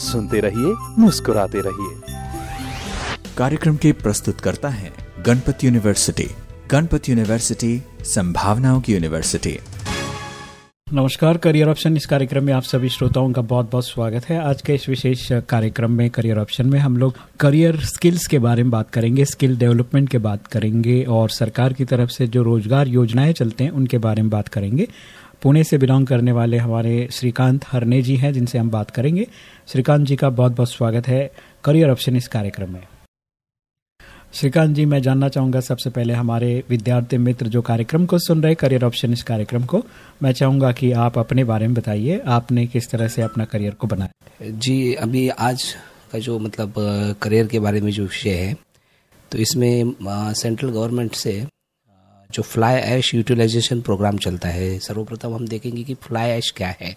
सुनते रहिए मुस्कुराते रहिए। कार्यक्रम के प्रस्तुत करता है गणपति यूनिवर्सिटी गणपति यूनिवर्सिटी संभावनाओं की यूनिवर्सिटी। नमस्कार करियर ऑप्शन इस कार्यक्रम में आप सभी श्रोताओं का बहुत बहुत स्वागत है। आज के इस विशेष कार्यक्रम में करियर ऑप्शन में हम लोग करियर स्किल्स के बारे में बात करेंगे स्किल डेवलपमेंट के बात करेंगे और सरकार की तरफ़ से जो रोज़गार योजनाएँ चलते हैं उनके बारे में बात करेंगे। पुणे से बिलोंग करने वाले हमारे श्रीकांत हरने जी हैं, जिनसे हम बात करेंगे। श्रीकांत जी का बहुत बहुत स्वागत है करियर ऑप्शन इस कार्यक्रम में। श्रीकांत जी, मैं जानना चाहूँगा सबसे पहले हमारे विद्यार्थी मित्र जो कार्यक्रम को सुन रहे करियर ऑप्शन इस कार्यक्रम को, मैं चाहूँगा कि आप अपने बारे में बताइए, आपने किस तरह से अपना करियर को बनाया? जी, अभी आज का जो मतलब करियर के बारे में जो विषय है तो इसमें सेंट्रल गवर्नमेंट से जो फ्लाई ऐश यूटिलाइजेशन प्रोग्राम चलता है, सर्वप्रथम हम देखेंगे कि फ्लाई ऐश क्या है।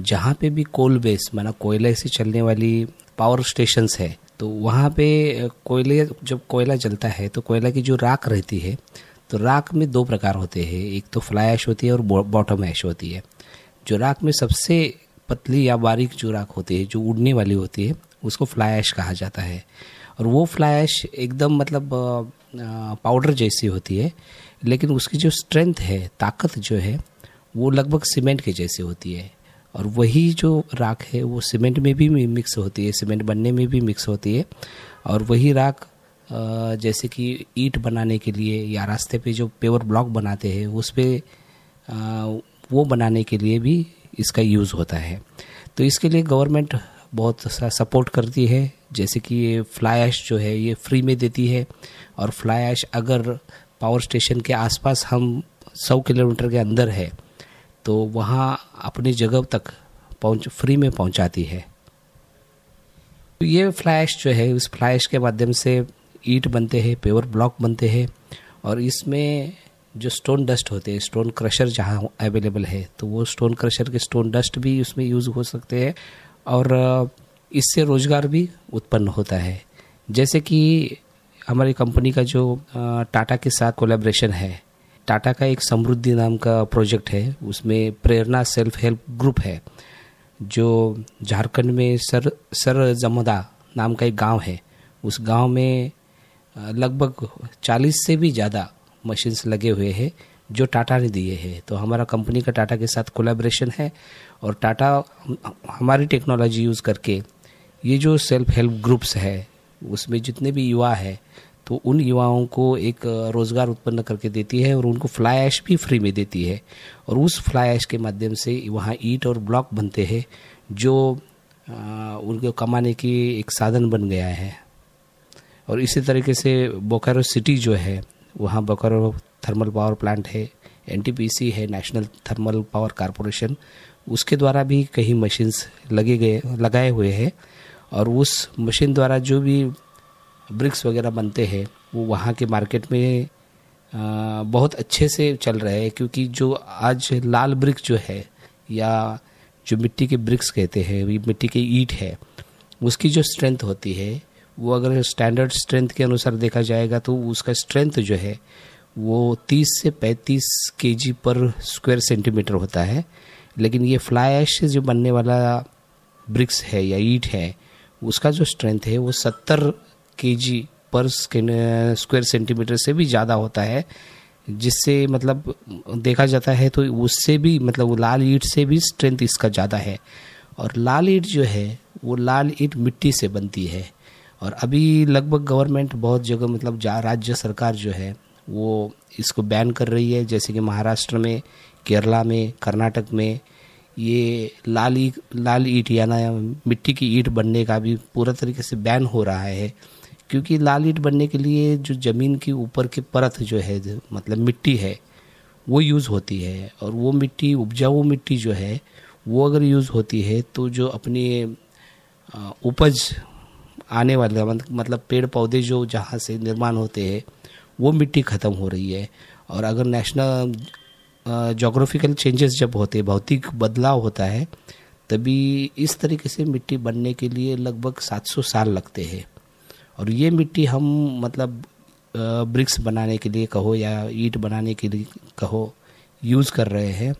जहाँ पे भी कोल बेस माना कोयले से चलने वाली पावर स्टेशंस है तो वहाँ पे कोयले, जब कोयला जलता है तो कोयला की जो राख रहती है तो राख में दो प्रकार होते हैं। एक तो फ्लाई ऐश होती है और बॉटम ऐश होती है। जो राख में सबसे पतली या बारीक जो राख होती है, जो उड़ने वाली होती है, उसको फ्लाई ऐश कहा जाता है। और वो फ्लाई ऐश एकदम मतलब पाउडर जैसी होती है लेकिन उसकी जो स्ट्रेंथ है, ताकत जो है, वो लगभग सीमेंट के जैसे होती है। और वही जो राख है, वो सीमेंट में भी मिक्स होती है सीमेंट बनने में भी मिक्स होती है। और वही राख जैसे कि ईट बनाने के लिए या रास्ते पे जो पेवर ब्लॉक बनाते हैं, उस पर वो बनाने के लिए भी इसका यूज़ होता है। तो इसके लिए गवर्नमेंट बहुत सा सपोर्ट करती है। जैसे कि ये फ्लाई ऐश जो है, ये फ्री में देती है। और फ्लाई ऐश अगर पावर स्टेशन के आसपास हम 100 किलोमीटर के अंदर है तो वहाँ अपनी जगह तक पहुँच फ्री में पहुँचाती है। तो ये फ्लैश जो है, इस फ्लैश के माध्यम से ईट बनते हैं पेवर ब्लॉक बनते हैं, और इसमें जो स्टोन डस्ट होते हैं स्टोन क्रशर जहाँ अवेलेबल है तो वो स्टोन क्रशर के स्टोन डस्ट भी उसमें यूज़ हो सकते हैं, और, इससे रोज़गार भी उत्पन्न होता है। जैसे कि हमारी कंपनी का जो टाटा के साथ कोलेब्रेशन है, टाटा का एक समृद्धि नाम का प्रोजेक्ट है, उसमें प्रेरणा सेल्फ हेल्प ग्रुप है, जो झारखंड में सर सर जमदा नाम का एक गाँव है। उस गाँव में लगभग 40 से भी ज़्यादा मशीन्स लगे हुए हैं, जो टाटा ने दिए हैं। तो हमारा कंपनी का टाटा के साथ कोलेब्रेशन है, और टाटा हमारी टेक्नोलॉजी यूज़ करके ये जो सेल्फ हेल्प ग्रुप्स है उसमें जितने भी युवा है तो उन युवाओं को एक रोज़गार उत्पन्न करके देती है और उनको फ्लाई ऐश भी फ्री में देती है। और उस फ्लाई ऐश के माध्यम से वहाँ ईट और ब्लॉक बनते हैं, जो उनको कमाने की एक साधन बन गया है। और इसी तरीके से बोकारो सिटी जो है, वहाँ बोकारो थर्मल पावर प्लांट है, एनटीपीसी है, नेशनल थर्मल पावर कारपोरेशन, उसके द्वारा भी कई मशीन्स लगे गए, लगाए हुए हैं। और उस मशीन द्वारा जो भी ब्रिक्स वगैरह बनते हैं, वो वहाँ के मार्केट में बहुत अच्छे से चल रहे हैं, क्योंकि जो आज लाल ब्रिक्स जो है, या जो मिट्टी के ब्रिक्स कहते हैं मिट्टी के ईट है, उसकी जो स्ट्रेंथ होती है, वो अगर स्टैंडर्ड स्ट्रेंथ के अनुसार देखा जाएगा तो उसका स्ट्रेंथ जो है, वो 30 से 35 केजी पर स्क्वायर सेंटीमीटर होता है। लेकिन ये फ्लाई ऐश से जो बनने वाला ब्रिक्स है या ईट है उसका जो स्ट्रेंथ है, वो 70 केजी पर स्क्वायर सेंटीमीटर से भी ज़्यादा होता है, जिससे मतलब देखा जाता है तो उससे भी मतलब लाल ईट से भी स्ट्रेंथ इसका ज़्यादा है। और लाल ईट जो है, वो लाल ईट मिट्टी से बनती है। और अभी लगभग गवर्नमेंट बहुत जगह मतलब जा, राज्य सरकार जो है, वो इसको बैन कर रही है, जैसे कि महाराष्ट्र में, केरला में, कर्नाटक में ये लाल लाल ईट या ना मिट्टी की ईट बनने का भी पूरा तरीके से बैन हो रहा है। क्योंकि लाल ईट बनने के लिए जो ज़मीन की ऊपर की परत जो है मतलब मिट्टी है, वो यूज़ होती है। और वो मिट्टी, उपजाऊ मिट्टी जो है, वो अगर यूज़ होती है तो जो अपनी उपज आने वाले मतलब पेड़ पौधे जो जहाँ से निर्माण होते हैं, वो मिट्टी ख़त्म हो रही है। और अगर नेशनल जोग्राफिकल चेंजेस जब होते हैं, भौतिक बदलाव होता है, तभी इस तरीके से मिट्टी बनने के लिए लगभग 700 साल लगते हैं। और ये मिट्टी हम मतलब ब्रिक्स बनाने के लिए कहो या ईंट बनाने के लिए कहो यूज़ कर रहे हैं।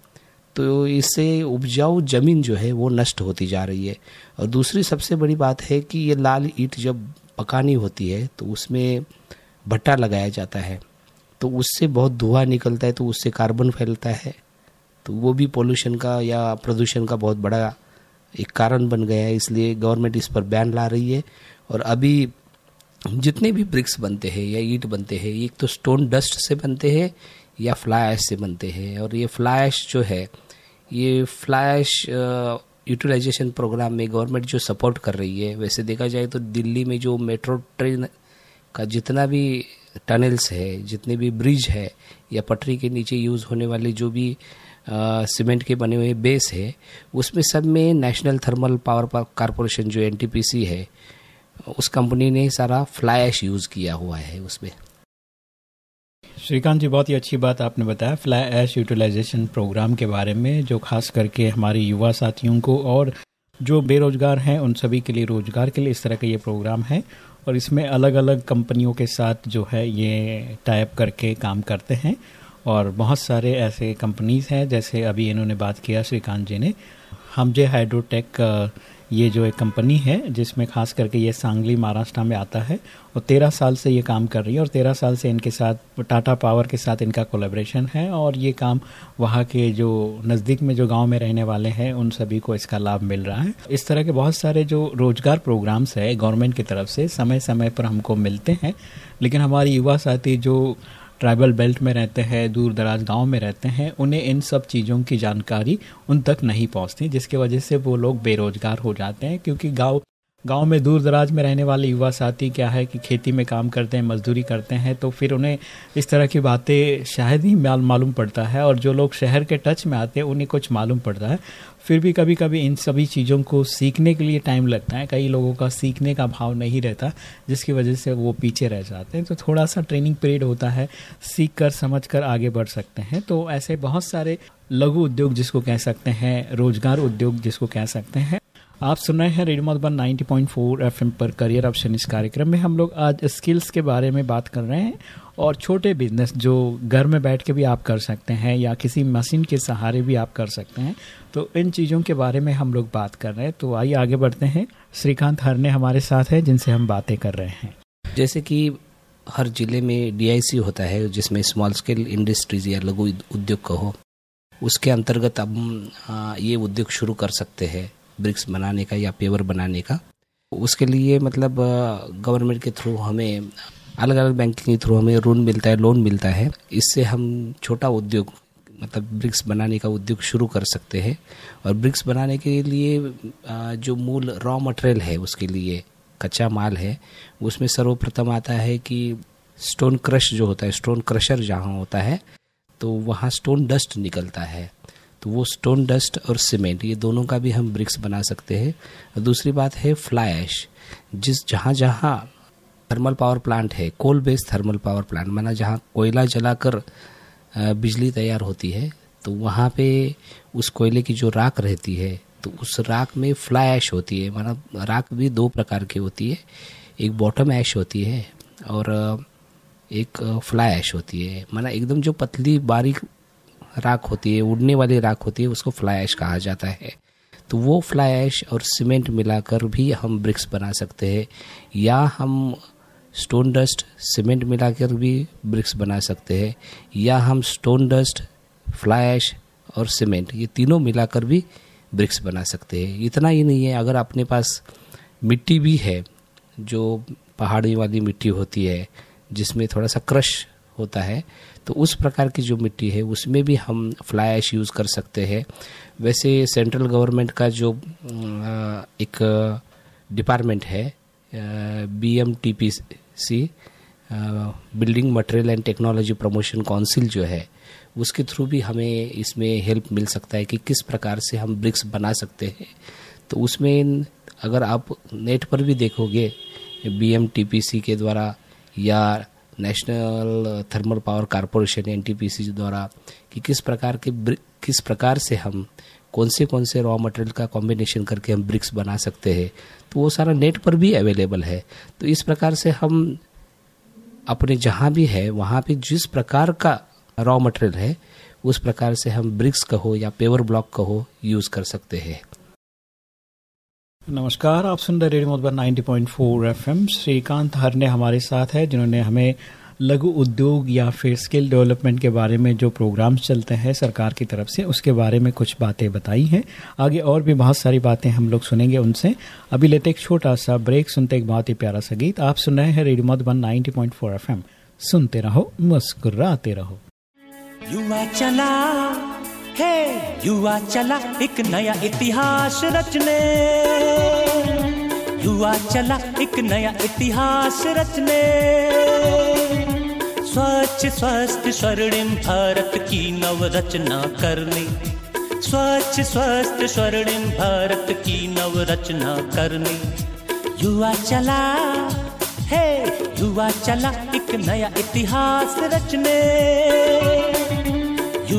तो इससे उपजाऊ ज़मीन जो है, वो नष्ट होती जा रही है। और दूसरी सबसे बड़ी बात है कि ये लाल ईंट जब पकानी होती है तो उसमें भट्टा लगाया जाता है। तो उससे बहुत धुआँ निकलता है तो उससे कार्बन फैलता है। तो वो भी पोल्यूशन का या प्रदूषण का बहुत बड़ा एक कारण बन गया है, इसलिए गवर्नमेंट इस पर बैन ला रही है। और अभी जितने भी ब्रिक्स बनते हैं या ईट बनते हैं, एक तो स्टोन डस्ट से बनते हैं या फ्लाई ऐश से बनते हैं। और ये फ्लाई ऐश जो है, ये फ्लाई ऐश यूटिलाइजेशन प्रोग्राम में गवर्नमेंट जो सपोर्ट कर रही है। वैसे देखा जाए तो दिल्ली में जो मेट्रो ट्रेन का जितना भी टनल्स है, जितने भी ब्रिज है, या पटरी के नीचे यूज़ होने वाले जो भी सीमेंट के बने हुए बेस है, उसमें सब में नेशनल थर्मल पावर कॉरपोरेशन जो एनटीपीसी है, उस कंपनी ने सारा फ्लाई ऐश यूज़ किया हुआ है उसमें। श्रीकांत जी, बहुत ही अच्छी बात आपने बताया फ्लाई ऐश यूटिलाइजेशन प्रोग्राम के बारे में, जो खास करके हमारे युवा साथियों को और जो बेरोजगार हैं, उन सभी के लिए रोज़गार के लिए इस तरह का ये प्रोग्राम है। और इसमें अलग अलग कंपनियों के साथ जो है ये टाइप करके काम करते हैं और बहुत सारे ऐसे कंपनीज़ हैं, जैसे अभी इन्होंने बात किया श्रीकांत जी ने, हम जे हाइड्रोटेक ये जो एक कंपनी है, जिसमें खास करके ये सांगली महाराष्ट्र में आता है और तेरह साल से ये काम कर रही है और तेरह साल से इनके साथ, टाटा पावर के साथ इनका कोलेब्रेशन है और ये काम वहाँ के जो नज़दीक में जो गाँव में रहने वाले हैं, उन सभी को इसका लाभ मिल रहा है। इस तरह के बहुत सारे जो रोज़गार प्रोग्राम्स है, गवर्नमेंट की तरफ़ से समय समय पर हमको मिलते हैं, लेकिन हमारे युवा साथी जो ट्राइबल बेल्ट में रहते हैं, दूर दराज गाँव में रहते हैं, उन्हें इन सब चीज़ों की जानकारी उन तक नहीं पहुँचती, जिसकी वजह से वो लोग बेरोजगार हो जाते हैं, क्योंकि गाँव गाँव में दूर दराज में रहने वाले युवा साथी क्या है कि खेती में काम करते हैं, मजदूरी करते हैं तो फिर उन्हें इस तरह की बातें शायद ही मालूम पड़ता है, और जो लोग शहर के टच में आते हैं, उन्हें कुछ मालूम पड़ता है। फिर भी कभी कभी इन सभी चीज़ों को सीखने के लिए टाइम लगता है। कई लोगों का सीखने का भाव नहीं रहता, जिसकी वजह से वो पीछे रह जाते हैं। तो थोड़ा सा ट्रेनिंग पीरियड होता है सीख कर समझ कर आगे बढ़ सकते हैं। तो ऐसे बहुत सारे लघु उद्योग जिसको कह सकते हैं, रोज़गार उद्योग जिसको कह सकते हैं। आप सुन रहे हैं रेडियो मधुबन 90.4 एफएम पर करियर ऑप्शन इस कार्यक्रम में। हम लोग आज स्किल्स के बारे में बात कर रहे हैं और छोटे बिज़नेस जो घर में बैठ के भी आप कर सकते हैं या किसी मशीन के सहारे भी आप कर सकते हैं। तो इन चीज़ों के बारे में हम लोग बात कर रहे हैं। तो आइए आगे बढ़ते हैं। श्रीकांत हरने हमारे साथ हैं, जिनसे हम बातें कर रहे हैं। जैसे कि हर ज़िले में डीआईसी होता है, जिसमें स्मॉल स्केल इंडस्ट्रीज़ या लघु उद्योग कहो, उसके अंतर्गत हम ये उद्योग शुरू कर सकते हैं। ब्रिक्स बनाने का या पेवर बनाने का, उसके लिए मतलब गवर्नमेंट के थ्रू हमें अलग अलग बैंक के थ्रू हमें ऋण मिलता है लोन मिलता है। इससे हम छोटा उद्योग मतलब ब्रिक्स बनाने का उद्योग शुरू कर सकते हैं। और ब्रिक्स बनाने के लिए जो मूल रॉ मटेरियल है, उसके लिए कच्चा माल है, उसमें सर्वप्रथम आता है कि स्टोन क्रश जो होता है स्टोन क्रशर जहाँ होता है तो वहाँ स्टोन डस्ट निकलता है। तो वो स्टोन डस्ट और सीमेंट ये दोनों का भी हम ब्रिक्स बना सकते हैं। दूसरी बात है फ्लाई ऐश जिस जहाँ जहाँ थर्मल पावर प्लांट है coal based thermal power plant माना जहाँ कोयला जलाकर बिजली तैयार होती है तो वहाँ पे उस कोयले की जो राख रहती है तो उस राख में फ्लाई ऐश होती है। माना राख भी दो प्रकार की होती है, एक बॉटम ऐश होती है और एक फ्लाई ऐश होती है। माना एकदम जो पतली बारीक राख होती है, उड़ने वाली राख होती है, उसको फ्लाई ऐश कहा जाता है। तो वो फ्लाई ऐश और सीमेंट मिलाकर भी हम ब्रिक्स बना सकते हैं, या हम स्टोन डस्ट सीमेंट मिलाकर भी ब्रिक्स बना सकते हैं, या हम स्टोन डस्ट फ्लाई ऐश और सीमेंट ये तीनों मिलाकर भी ब्रिक्स बना सकते हैं। इतना ही नहीं है, अगर अपने पास मिट्टी भी है, जो पहाड़ी वाली मिट्टी होती है, जिसमें थोड़ा सा क्रश होता है तो उस प्रकार की जो मिट्टी है, उसमें भी हम फ्लाई ऐश यूज़ कर सकते हैं। वैसे सेंट्रल गवर्नमेंट का जो एक डिपार्टमेंट है B M T P C building material and technology promotion council जो है, उसके थ्रू भी हमें इसमें हेल्प मिल सकता है कि किस प्रकार से हम ब्रिक्स बना सकते हैं। तो उसमें अगर आप नेट पर भी देखोगे बीएमटीपीसी के द्वारा या national thermal power corporation N द्वारा कि किस प्रकार के किस प्रकार से हम कौन से कौन से रॉ मटेरियल का कॉम्बिनेशन करके हम ब्रिक्स बना सकते हैं तो वो सारा नेट पर भी अवेलेबल है। तो इस प्रकार से हम अपने जहाँ भी है, वहाँ पे जिस प्रकार का रॉ मटेरियल है, उस प्रकार से हम ब्रिक्स कहो या पेवर ब्लॉक कहो यूज़ कर सकते हैं। नमस्कार, आप सुन रहे रेडियो मधुबन 90.4 एफएम। श्रीकांत हर ने हमारे साथ है, जिन्होंने हमें लघु उद्योग या फिर स्किल डेवलपमेंट के बारे में जो प्रोग्राम्स चलते हैं सरकार की तरफ़ से, उसके बारे में कुछ बातें बताई हैं। आगे और भी बहुत सारी बातें हम लोग सुनेंगे उनसे। अभी लेते एक छोटा सा ब्रेक, सुनते एक बहुत ही प्यारा सा गीत। आप सुन रहे हैं रेडियो मधुबन 90.4 एफएम। सुनते रहो, मुस्कुराते रहो। चला है। युवा चला एक नया इतिहास रचने। युवा चला एक नया इतिहास रचने। स्वच्छ, स्वस्थ, स्वर्णिम भारत की नवरचना करने। स्वच्छ, स्वस्थ, स्वर्णिम भारत की नवरचना करने। युवा चला है। युवा चला एक नया इतिहास रचने।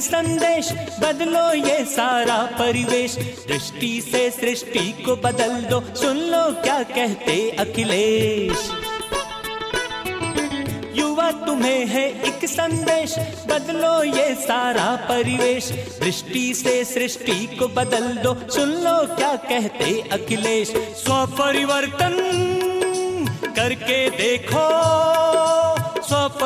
संदेश। बदलो ये सारा परिवेश। दृष्टि से सृष्टि को बदल दो। सुन लो क्या कहते अखिलेश। युवा तुम्हें है एक संदेश। बदलो ये सारा परिवेश। दृष्टि से सृष्टि को बदल दो। सुन लो क्या कहते अखिलेश। स्व परिवर्तन करके देखो।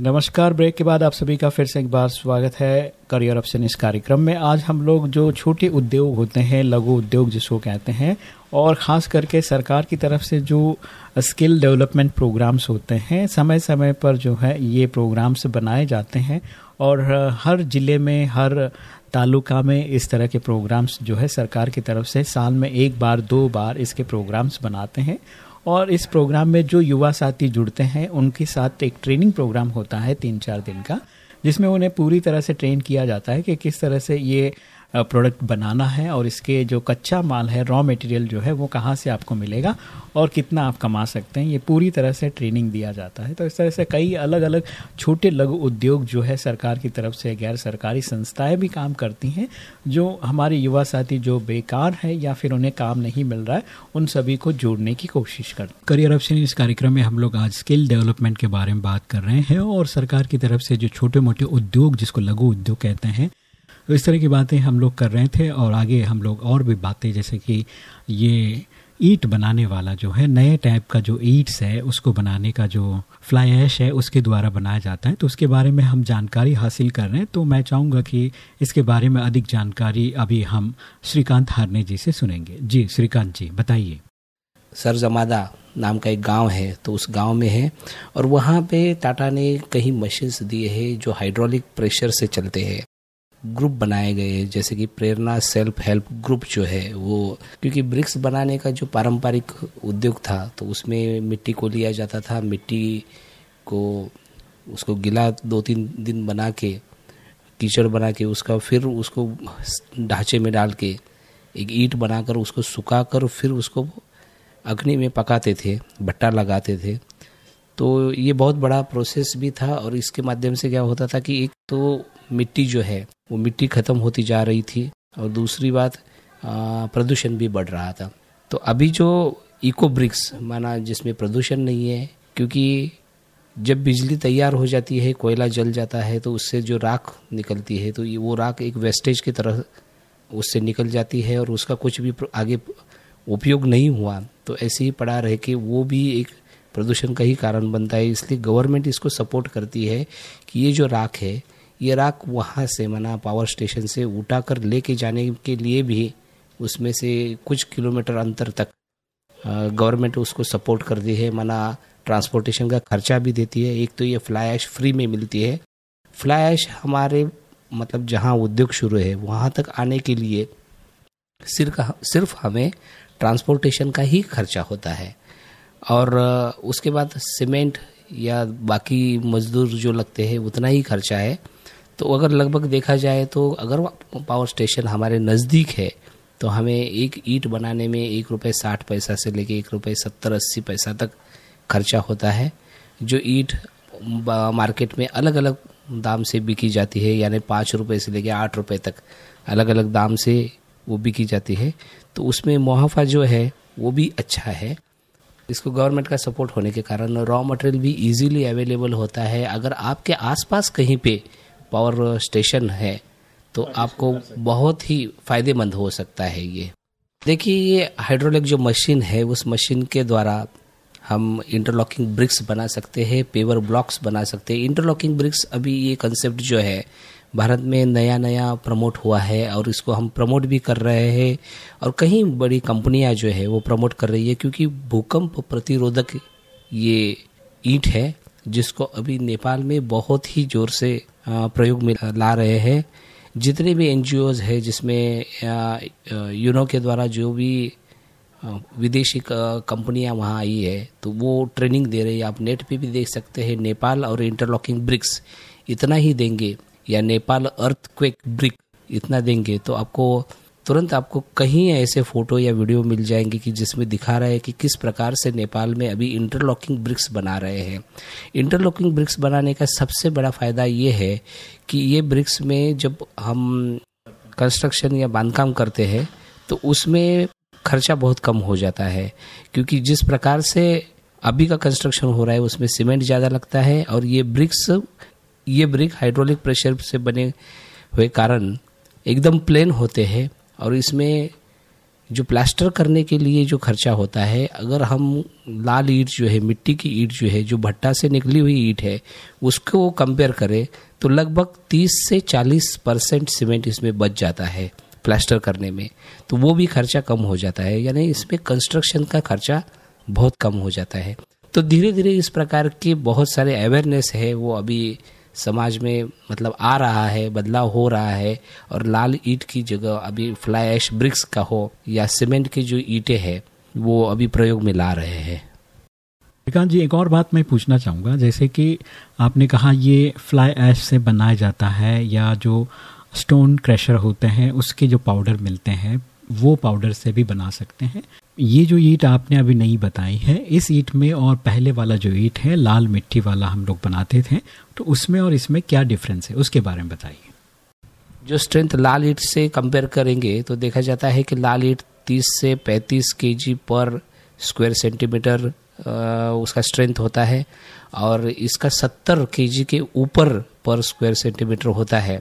नमस्कार। ब्रेक के बाद आप सभी का फिर से एक बार स्वागत है करियर ऑप्शन इस कार्यक्रम में। आज हम लोग जो छोटे उद्योग होते हैं, लघु उद्योग जिसको कहते हैं, और ख़ास करके सरकार की तरफ़ से जो स्किल डेवलपमेंट प्रोग्राम्स होते हैं समय समय पर जो है ये प्रोग्राम्स बनाए जाते हैं, और हर ज़िले में, हर तालुका में इस तरह के प्रोग्राम्स जो है सरकार की तरफ़ से साल में एक बार, दो बार इसके प्रोग्राम्स बनाते हैं। और इस प्रोग्राम में जो युवा साथी जुड़ते हैं, उनके साथ एक ट्रेनिंग प्रोग्राम होता है तीन चार दिन का, जिसमें उन्हें पूरी तरह से ट्रेन किया जाता है कि किस तरह से ये प्रोडक्ट बनाना है और इसके जो कच्चा माल है रॉ मटेरियल जो है, वो कहाँ से आपको मिलेगा और कितना आप कमा सकते हैं, ये पूरी तरह से ट्रेनिंग दिया जाता है। तो इस तरह से कई अलग अलग छोटे लघु उद्योग जो है सरकार की तरफ़ से, गैर सरकारी संस्थाएँ भी काम करती हैं, जो हमारे युवा साथी जो बेकार हैं या फिर उन्हें काम नहीं मिल रहा है, उन सभी को जोड़ने की कोशिश कर करियर ऑप्शन इस कार्यक्रम में हम लोग आज स्किल डेवलपमेंट के बारे में बात कर रहे हैं और सरकार की तरफ़ से जो छोटे मोटे उद्योग, जिसको लघु उद्योग कहते हैं तो इस तरह की बातें हम लोग कर रहे थे और आगे हम लोग और भी बातें, जैसे कि ये ईट बनाने वाला जो है, नए टाइप का जो ईट्स है, उसको बनाने का जो फ्लाई ऐश है, उसके द्वारा बनाया जाता है। तो उसके बारे में हम जानकारी हासिल कर रहे हैं। तो मैं चाहूँगा कि इसके बारे में अधिक जानकारी अभी हम श्रीकांत हारने जी से सुनेंगे। जी, श्रीकांत जी, बताइए। सरजमादा नाम का एक गाँव है तो उस गाँव में है और वहाँ पे टाटा ने कई मशीन्स दिए हैं जो हाइड्रोलिक प्रेशर से चलते हैं। ग्रुप बनाए गए हैं, जैसे कि प्रेरणा सेल्फ हेल्प ग्रुप जो है, वो क्योंकि ब्रिक्स बनाने का जो पारंपरिक उद्योग था तो उसमें मिट्टी को लिया जाता था, मिट्टी को उसको गिला दो तीन दिन बना के कीचड़ बना के उसका फिर उसको ढांचे में डाल के एक ईट बनाकर उसको सुखा कर फिर उसको अग्नि में पकाते थे, भट्टा लगाते थे। तो ये बहुत बड़ा प्रोसेस भी था और इसके माध्यम से क्या होता था कि एक तो मिट्टी जो है वो मिट्टी ख़त्म होती जा रही थी और दूसरी बात प्रदूषण भी बढ़ रहा था। तो अभी जो इको ब्रिक्स माना जिसमें प्रदूषण नहीं है, क्योंकि जब बिजली तैयार हो जाती है, कोयला जल जाता है तो उससे जो राख निकलती है तो वो राख एक वेस्टेज की तरह उससे निकल जाती है और उसका कुछ भी आगे उपयोग नहीं हुआ। तो ऐसे ही पड़ा रहे कि वो भी एक प्रदूषण का ही कारण बनता है। इसलिए गवर्नमेंट इसको सपोर्ट करती है कि ये जो राख है ये राख वहाँ से मना पावर स्टेशन से उठा कर लेके जाने के लिए भी उसमें से कुछ किलोमीटर अंतर तक गवर्नमेंट उसको सपोर्ट करती है, मना ट्रांसपोर्टेशन का खर्चा भी देती है। एक तो ये फ्लाई ऐश फ्री में मिलती है। फ्लाई ऐश हमारे मतलब जहाँ उद्योग शुरू है, वहाँ तक आने के लिए सिर्फ़ सिर्फ़ हमें ट्रांसपोर्टेशन का ही खर्चा होता है। और, उसके बाद सीमेंट या बाकी मजदूर जो लगते हैं, उतना ही खर्चा है। तो अगर लगभग देखा जाए तो अगर पावर स्टेशन हमारे नज़दीक है तो हमें एक ईट बनाने में एक रुपये साठ पैसा से लेके एक रुपये सत्तर अस्सी पैसा तक खर्चा होता है, जो ईट मार्केट में अलग अलग दाम से बिकी जाती है, यानी पाँच रुपये से लेके आठ रुपये तक अलग अलग दाम से वो बिकी जाती है। तो उसमें मुहाफा जो है, वो भी अच्छा है। इसको गवर्नमेंट का सपोर्ट होने के कारण रॉ मटेरियल भी इजीली अवेलेबल होता है। अगर आपके आसपास कहीं पे पावर स्टेशन है तो आपको बहुत ही फ़ायदेमंद हो सकता है ये। देखिए ये हाइड्रोलिक जो मशीन है उस मशीन के द्वारा हम इंटरलॉकिंग ब्रिक्स बना सकते हैं पेवर ब्लॉक्स बना सकते हैं। इंटरलॉकिंग ब्रिक्स अभी ये कंसेप्ट जो है भारत में नया नया प्रमोट हुआ है और इसको हम प्रमोट भी कर रहे हैं और कहीं बड़ी कंपनियाँ जो है वो प्रमोट कर रही है क्योंकि भूकंप प्रतिरोधक ये ईंट है जिसको अभी नेपाल में बहुत ही ज़ोर से प्रयोग में ला रहे हैं। जितने भी एन है जिसमें यूनो के द्वारा जो भी विदेशी कंपनियाँ वहाँ आई है तो वो ट्रेनिंग दे रही है। आप नेट पे भी देख सकते हैं, नेपाल और इंटरलॉकिंग ब्रिक्स इतना ही देंगे, या नेपाल अर्थ क्विक ब्रिक इतना देंगे तो आपको तुरंत आपको कहीं ऐसे फ़ोटो या वीडियो मिल जाएँगे कि जिसमें दिखा रहा है कि किस प्रकार से नेपाल में अभी इंटरलॉकिंग ब्रिक्स बना रहे हैं। इंटरलॉकिंग ब्रिक्स बनाने का सबसे बड़ा फ़ायदा ये है कि ये ब्रिक्स में जब हम कंस्ट्रक्शन या बांधकाम करते हैं तो उसमें खर्चा बहुत कम हो जाता है, क्योंकि जिस प्रकार से अभी का कंस्ट्रक्शन हो रहा है, उसमें सीमेंट ज़्यादा लगता है और ये ब्रिक्स ये ब्रिक हाइड्रोलिक प्रेशर से बने हुए कारण एकदम प्लेन होते हैं। और इसमें जो प्लास्टर करने के लिए जो खर्चा होता है, अगर हम लाल ईट जो है, मिट्टी की ईट जो है, जो भट्टा से निकली हुई ईट है, उसको कंपेयर करें तो लगभग 30 से 40 परसेंट सीमेंट इसमें बच जाता है प्लास्टर करने में। तो वो भी खर्चा कम हो जाता है, यानी इसमें कंस्ट्रक्शन का खर्चा बहुत कम हो जाता है। तो धीरे धीरे इस प्रकार के बहुत सारे अवेयरनेस है, वो अभी समाज में मतलब आ रहा है, बदलाव हो रहा है और लाल ईट की जगह अभी फ्लाई एश ब्रिक्स का हो या सीमेंट की जो ईटे है, वो अभी प्रयोग में ला रहे हैं। श्रीकांत जी, एक और बात मैं पूछना चाहूँगा। जैसे कि आपने कहा ये फ्लाई ऐश से बनाया जाता है या जो स्टोन क्रैशर होते हैं, उसके जो पाउडर मिलते हैं, वो पाउडर से भी बना सकते हैं। ये जो ईट आपने अभी नहीं बताई है, इस ईट में और पहले वाला जो ईट है, लाल मिट्टी वाला हम लोग बनाते थे तो उसमें और इसमें क्या डिफरेंस है, उसके बारे में बताइए। जो स्ट्रेंथ लाल ईट से कंपेयर करेंगे तो देखा जाता है कि लाल ईट 30 से 35 केजी पर स्क्वायर सेंटीमीटर उसका स्ट्रेंथ होता है। और इसका 70 केजी के ऊपर पर स्क्वायर सेंटीमीटर होता है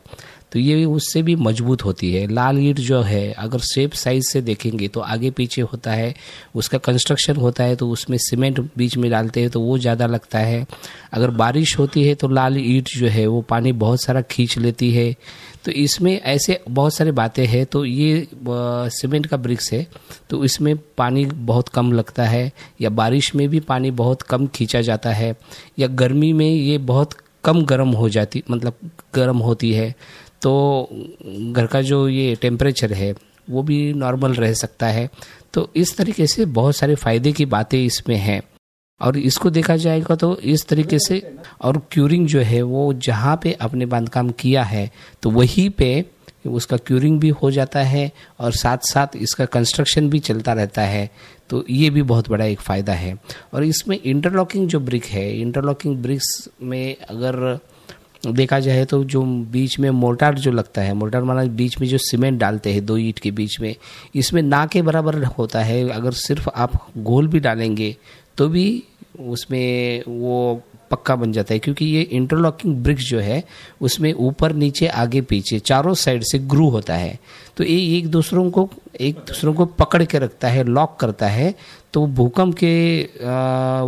तो ये उससे भी मज़बूत होती है। लाल ईट जो है, अगर शेप साइज़ से देखेंगे तो आगे पीछे होता है, उसका कंस्ट्रक्शन होता है तो उसमें सीमेंट बीच में डालते हैं तो वो ज़्यादा लगता है। अगर बारिश होती है तो लाल ईट जो है, वो पानी बहुत सारा खींच लेती है तो इसमें ऐसे बहुत सारी बातें हैं तो ये सीमेंट का ब्रिक्स है तो इसमें पानी बहुत कम लगता है, या बारिश में भी पानी बहुत कम खींचा जाता है, या गर्मी में ये बहुत कम गर्म हो जाती मतलब गर्म होती है तो घर का जो ये टेम्परेचर है, वो भी नॉर्मल रह सकता है। तो इस तरीके से बहुत सारे फ़ायदे की बातें इसमें हैं। और इसको देखा जाएगा तो इस तरीके से, और क्यूरिंग जो है वो जहाँ पे आपने बांधकाम किया है तो वहीं पे उसका क्यूरिंग भी हो जाता है और साथ साथ इसका कंस्ट्रक्शन भी चलता रहता है। तो ये भी बहुत बड़ा एक फ़ायदा है। और इसमें इंटरलॉकिंग जो ब्रिक है इंटरलॉकिंग ब्रिक्स में अगर देखा जाए तो जो बीच में मोर्टार जो लगता है, मोर्टार माना बीच में जो सीमेंट डालते हैं, दो ईट के बीच में, इसमें ना के बराबर होता है। अगर सिर्फ़ आप गोल भी डालेंगे तो भी उसमें वो पक्का बन जाता है, क्योंकि ये इंटरलॉकिंग ब्रिक्स जो है, उसमें ऊपर, नीचे, आगे, पीछे, चारों साइड से ग्रू होता है। तो ये एक दूसरों को, एक दूसरों को पकड़ के रखता है लॉक करता है। तो भूकंप के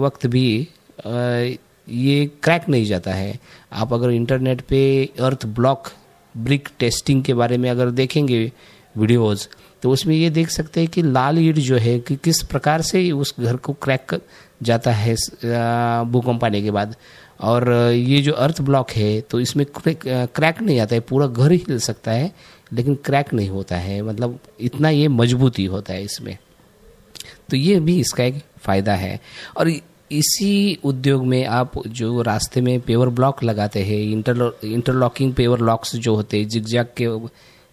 वक्त भी ये क्रैक नहीं जाता है। आप अगर इंटरनेट पे अर्थ ब्लॉक ब्रिक टेस्टिंग के बारे में अगर देखेंगे वीडियोज़ तो उसमें ये देख सकते हैं कि लाल ईट जो है कि किस प्रकार से उस घर को क्रैक जाता है भूकंप आने के बाद। और ये जो अर्थ ब्लॉक है तो इसमें क्रैक नहीं आता है, पूरा घर हिल सकता है, लेकिन क्रैक नहीं होता है। मतलब इतना ये मजबूती होता है इसमें। तो ये भी इसका एक फ़ायदा है। और इसी उद्योग में आप जो रास्ते में पेवर ब्लॉक लगाते हैं इंटर इंटरलॉकिंग पेवर लॉक्स जो होते हैं, जिगजैग के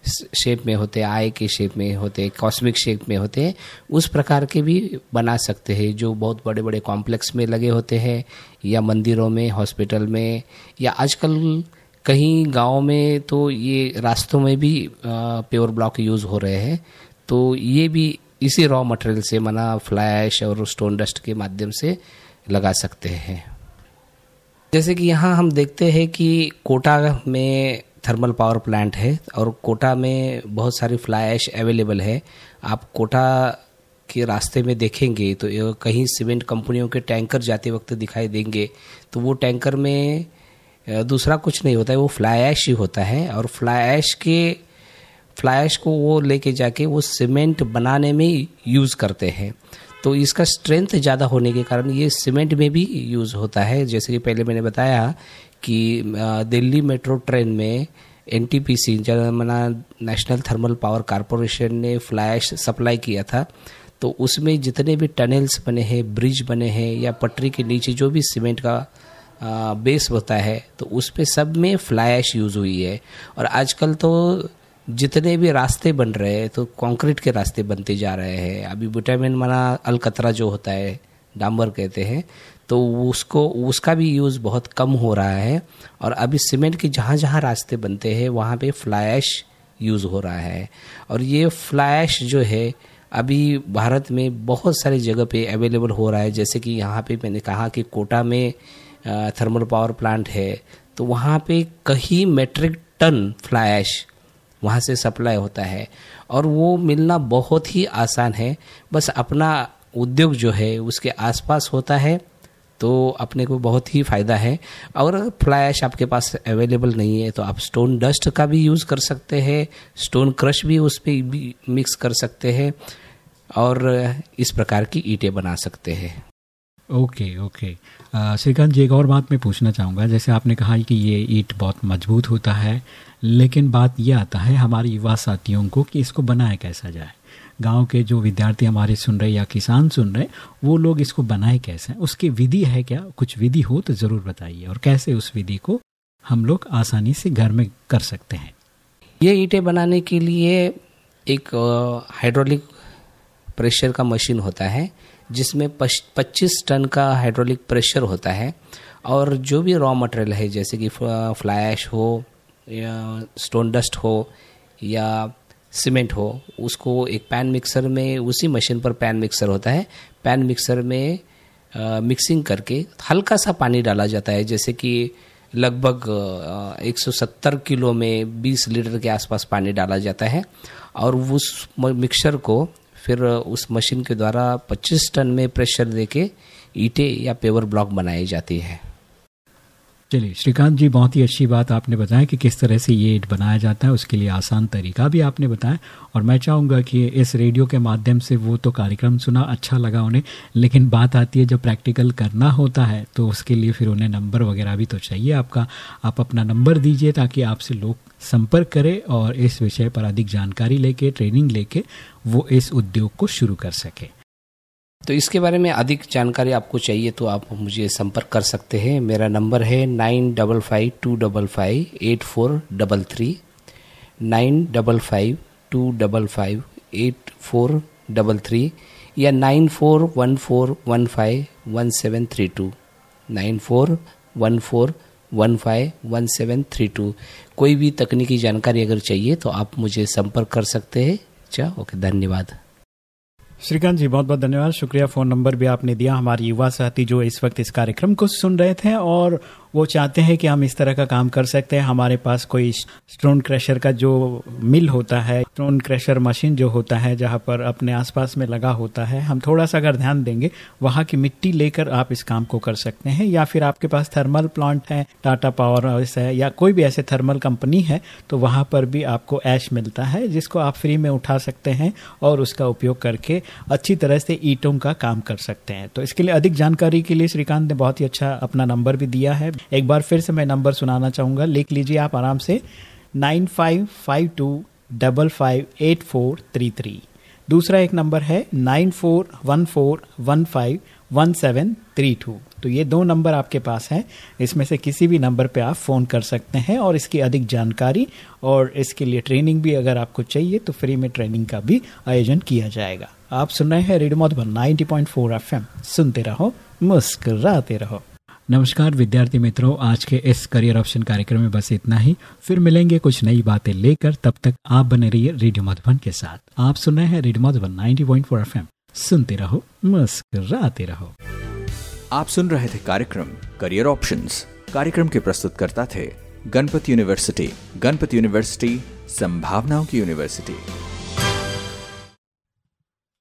शेप में होते आय के शेप में होते कॉस्मिक शेप में होते हैं उस प्रकार के भी बना सकते हैं, जो बहुत बड़े बड़े कॉम्प्लेक्स में लगे होते हैं, या मंदिरों में हॉस्पिटल में, या आजकल कहीं गाँव में तो ये रास्तों में भी प्योर ब्लॉक यूज़ हो रहे हैं। तो ये भी इसी रॉ मटेरियल से मना फ्लैश और स्टोन डस्ट के माध्यम से लगा सकते हैं। जैसे कि यहाँ हम देखते हैं कि कोटा में थर्मल पावर प्लांट है और कोटा में बहुत सारी फ्लाई ऐश अवेलेबल है। आप कोटा के रास्ते में देखेंगे तो कहीं सीमेंट कंपनियों के टैंकर जाते वक्त दिखाई देंगे तो वो टैंकर में दूसरा कुछ नहीं होता है, वो फ्लाई ऐश ही होता है और फ्लाई ऐश के फ्लाई ऐश को वो लेके जाके वो सीमेंट बनाने में यूज़ करते हैं। तो इसका स्ट्रेंथ ज़्यादा होने के कारण ये सीमेंट में भी यूज़ होता है। जैसे कि पहले मैंने बताया कि दिल्ली मेट्रो ट्रेन में एन टी पी सी मना नेशनल थर्मल पावर कॉरपोरेशन ने फ्लैश सप्लाई किया था तो उसमें जितने भी टनल्स बने हैं ब्रिज बने हैं, या पटरी के नीचे जो भी सीमेंट का बेस होता है तो उसमें सब में फ्लैश यूज़ हुई है। और आजकल तो जितने भी रास्ते बन रहे हैं तो कंक्रीट के रास्ते बनते जा रहे हैं। अभी विटामिन मना अलकतरा जो होता है डांबर कहते हैं तो उसको, उसका भी यूज़ बहुत कम हो रहा है और अभी सीमेंट के जहाँ जहाँ रास्ते बनते हैं, वहाँ पे फ्लैश यूज़ हो रहा है। और ये फ्लैश जो है, अभी भारत में बहुत सारी जगह पे अवेलेबल हो रहा है। जैसे कि यहाँ पे मैंने कहा कि कोटा में थर्मल पावर प्लांट है तो वहाँ पे कहीं मेट्रिक टन फ्लैश वहाँ से सप्लाई होता है। और वो मिलना बहुत ही आसान है। बस अपना उद्योग जो है, उसके आसपास होता है। तो अपने को बहुत ही फ़ायदा है। और फ्लैश आपके पास अवेलेबल नहीं है तो आप स्टोन डस्ट का भी यूज़ कर सकते हैं स्टोन क्रश भी उस पर भी मिक्स कर सकते हैं और इस प्रकार की ईंटें बना सकते हैं। Okay okay. श्रीकांत जी, एक और बात मैं पूछना चाहूँगा। जैसे आपने कहा कि ये ईट बहुत मज़बूत होता है, लेकिन बात यह आता है हमारे युवा साथियों को कि इसको बनाया कैसा जाए। गाँव के जो विद्यार्थी हमारे सुन रहे या किसान सुन रहे, वो लोग इसको बनाए कैसे उसकी विधि है क्या? कुछ विधि हो तो ज़रूर बताइए। और कैसे उस विधि को हम लोग आसानी से घर में कर सकते हैं? ये ईंटें बनाने के लिए एक हाइड्रोलिक प्रेशर का मशीन होता है, जिसमें 25 टन का हाइड्रोलिक प्रेशर होता है। और जो भी रॉ मटेरियल है, जैसे कि फ्लैश हो या स्टोन डस्ट हो या सीमेंट हो उसको एक पैन मिक्सर में उसी मशीन पर पैन मिक्सर होता है। पैन मिक्सर में आ, मिक्सिंग करके हल्का सा पानी डाला जाता है जैसे कि लगभग 170 किलो में 20 लीटर के आसपास पानी डाला जाता है। और उस मिक्सर को फिर उस मशीन के द्वारा 25 टन में प्रेशर देके ईटे या पेवर ब्लॉक बनाई जाती है। चलिए, श्रीकांत जी, बहुत ही अच्छी बात आपने बताया कि किस तरह से ये बनाया जाता है, उसके लिए आसान तरीका भी आपने बताया और मैं चाहूँगा कि इस रेडियो के माध्यम से वो तो कार्यक्रम सुना अच्छा लगा उन्हें, लेकिन बात आती है जब प्रैक्टिकल करना होता है तो उसके लिए फिर उन्हें नंबर वगैरह भी तो चाहिए आपका। आप अपना नंबर दीजिए ताकि आपसे लोग संपर्क करें और इस विषय पर अधिक जानकारी लेके, ट्रेनिंग लेके वो इस उद्योग को शुरू कर सके। तो इसके बारे में अधिक जानकारी आपको चाहिए तो आप मुझे संपर्क कर सकते हैं। मेरा नंबर है nine double five two double five eight four double three. Nine double five two double five eight four double three या nine four one four one five one seven three two. Nine four one four one five one seven three two. कोई भी तकनीकी जानकारी अगर चाहिए तो आप मुझे संपर्क कर सकते हैं। अच्छा ओके, धन्यवाद। श्रीकांत जी, बहुत बहुत धन्यवाद। शुक्रिया, फ़ोन नंबर भी आपने दिया हमारे युवा साथी जो इस वक्त इस कार्यक्रम को सुन रहे थे और वो चाहते हैं कि हम इस तरह का काम कर सकते हैं। हमारे पास कोई स्टोन क्रशर का जो मिल होता है स्टोन क्रशर मशीन जो होता है, जहाँ पर अपने आसपास में लगा होता है, हम थोड़ा सा अगर ध्यान देंगे, वहाँ की मिट्टी लेकर आप इस काम को कर सकते हैं। या फिर आपके पास थर्मल प्लांट है टाटा पावर हाउस है, या कोई भी ऐसे थर्मल कंपनी है तो वहाँ पर भी आपको ऐश मिलता है, जिसको आप फ्री में उठा सकते हैं और उसका उपयोग करके अच्छी तरह से ईटों का काम कर सकते हैं। तो इसके लिए अधिक जानकारी के लिए श्रीकांत ने बहुत ही अच्छा अपना नंबर भी दिया है। एक बार फिर से मैं नंबर सुनाना चाहूँगा। लिख लीजिए आप आराम से। Nine five five two double five eight four three three. दूसरा एक नंबर है nine four one four one five one seven three two. तो ये दो नंबर आपके पास हैं। इसमें से किसी भी नंबर पे आप फ़ोन कर सकते हैं और इसकी अधिक जानकारी और इसके लिए ट्रेनिंग भी अगर आपको चाहिए तो फ्री में ट्रेनिंग का भी आयोजन किया जाएगा। आप सुन रहे हैं रेडियो मधुबन 90.4 एफएम। सुनते रहो, मुस्कुराते रहो। नमस्कार विद्यार्थी मित्रों, आज के इस करियर ऑप्शन कार्यक्रम में बस इतना ही। फिर मिलेंगे कुछ नई बातें लेकर, तब तक आप बने रहिए रेडियो मधुबन के साथ। आप सुन रहे हैं रेडियो मधुबन 90.4 एफएम। सुनते रहो, मुस्कुराते रहो। आप सुन रहे थे कार्यक्रम करियर ऑप्शन कार्यक्रम के प्रस्तुतकर्ता थे गणपति यूनिवर्सिटी गणपति यूनिवर्सिटी, संभावनाओं की यूनिवर्सिटी।